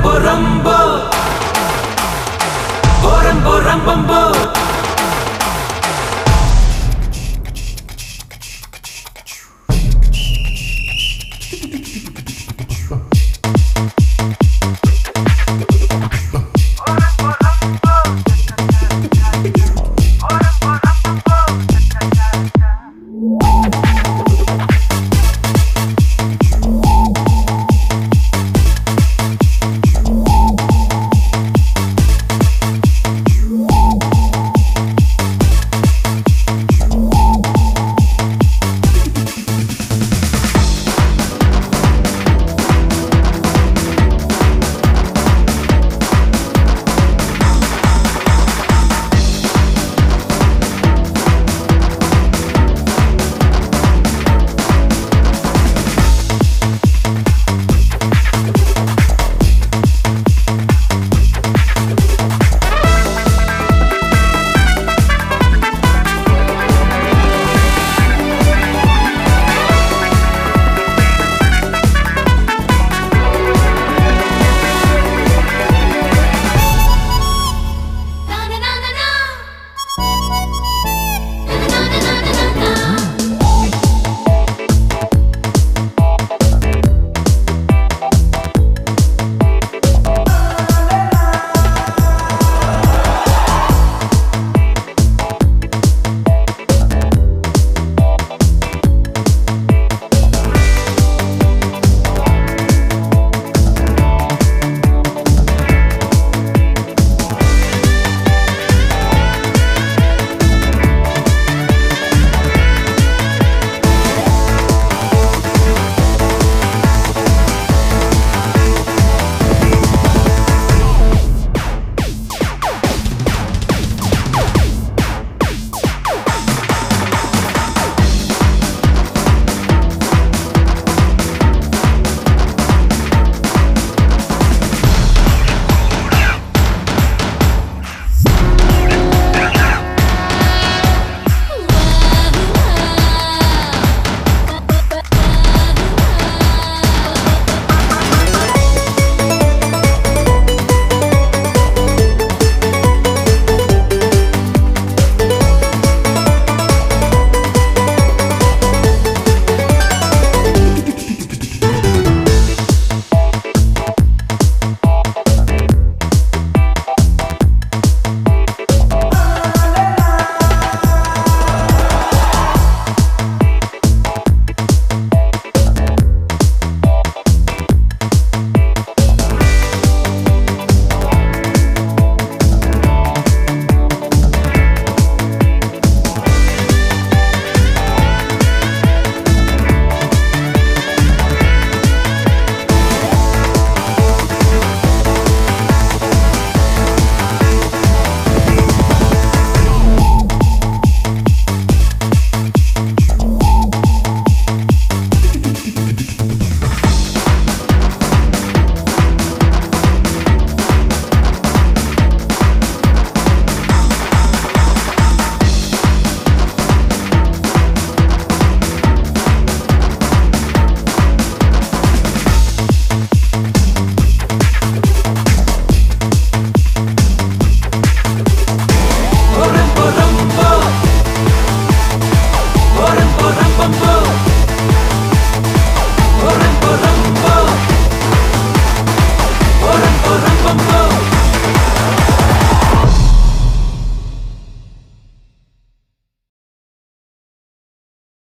ரம்போ ரம்போ ரம்போ ரம்போ